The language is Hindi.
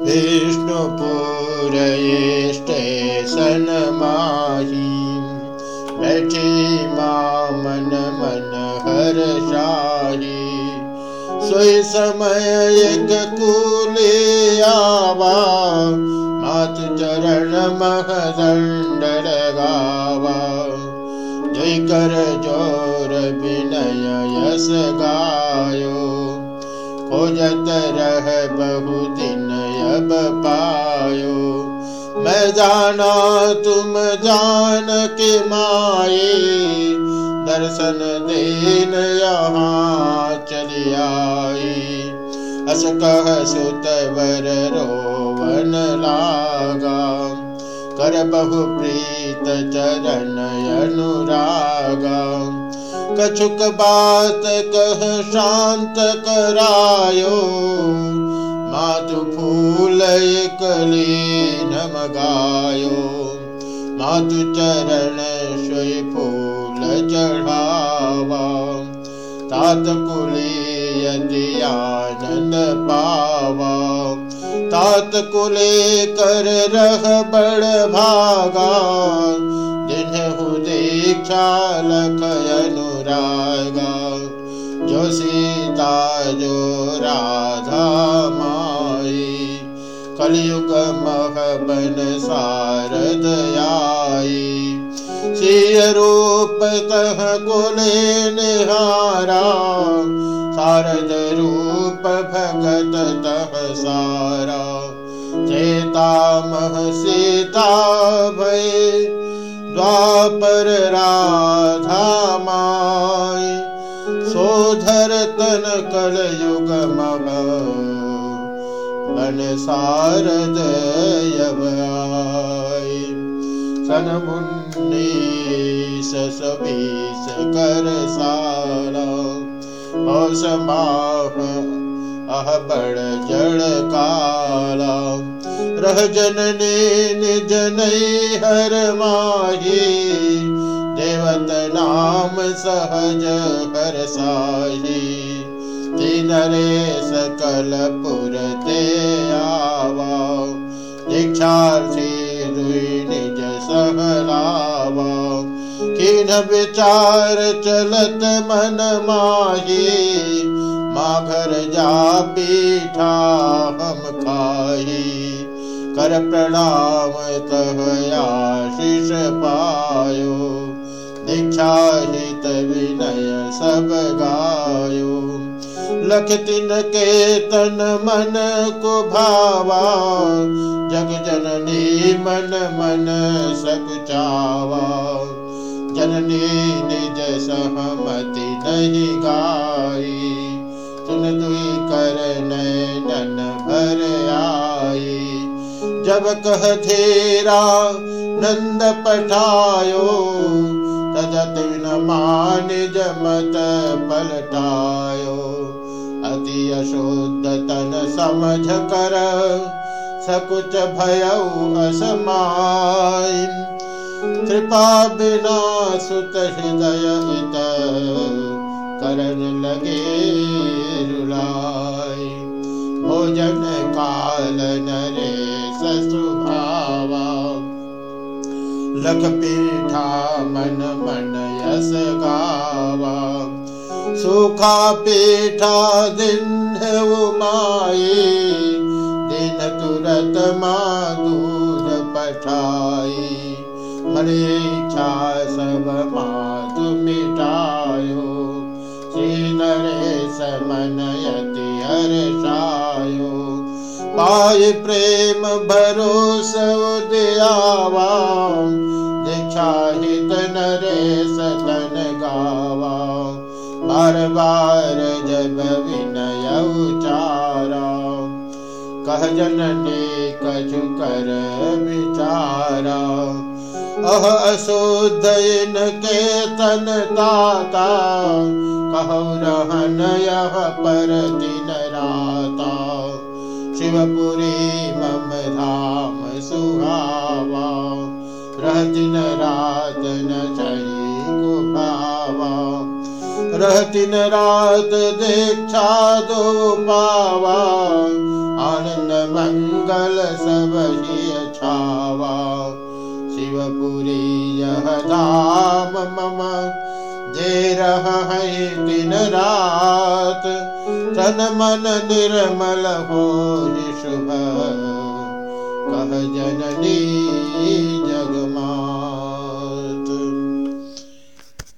विष्णुपुर स्टेशन माही बैठी माँ मन मन हर शाही। सोई समय एक कूले आवा। मात चरण मह दंड लगावा जय कर जोर विनय यस गायो। खोजत रह बहु दिन अब पायो। मैं जाना तुम जान के माए दर्शन देन यहाँ चली आई अस कह सुत वर रोवन लागा। कर बहु प्रीत चरण अनुरागा। कछुक बात कह शांत करायो। मातु फूल कली नमगायो मातु चरण सोई फूल चढ़ावा तात कुले आनंद पावा तात कुले कर रह बड़ भागा जिन्हु दीक्षा लख अनुरागा जो सीता जो राधा माई कलयुग मह बन सारद आई सिय रूप तह कुले निहारा शारद रूप भगत तह सारा चेता मह सीता भय द्वापर राधा माय सोधर तन कल युग मग बन सारद सन मुन्नीस सबीस कर सारा मौसमाह अह बड़ जड़ काला रह जननी निज नहीं हर माही। देवत नाम सहज हर साही तीन रे सकल पुर ते आवा दीक्षार्थी रुई निज सहलावा किन विचार चलत मन माही माँ घर जा पीठा हम खाही। कर प्रणाम तह आशीष पायो, दीक्षा हित विनय सब गायो। लख तिन के तन मन को भावा। जग जननी मन मन सकुचावा। जननी निज सहमति नहीं गाई। सुन दुई कर नैनन भर आई। जब कह धीरा नंद पठायो, तदत न मान जमत पलटायो। अति तन समझ कर सकुच भयऊ असमाय। कृपा बिना सुत हृदय करन लगे रुलाई भोजन काल नरे ससुभावा। लख पीठा मन मन यस गावा। ीठा दिन् तूद पठायच्छायो श्री नरे स मनयति हर्षायो। पाय प्रेम भरोस दयावा दीक्षाहित त नरे सनगा बार बार जब विनय उचारा। कह जननी कछु कर विचारा। अह अशुद्ध इनके तन ताता कहु रहन यह पर दिन राता। शिवपुरी मम धाम सुहावा। रह दिन रात न चही कुभावा रह दिन रात दीक्षा दो पावा आनंद मंगल मंगल सब ही छावा शिवपुरी यह धाम मम जे रह दिन रात। तन मन निर्मल हो शुभ कह जननी जगमा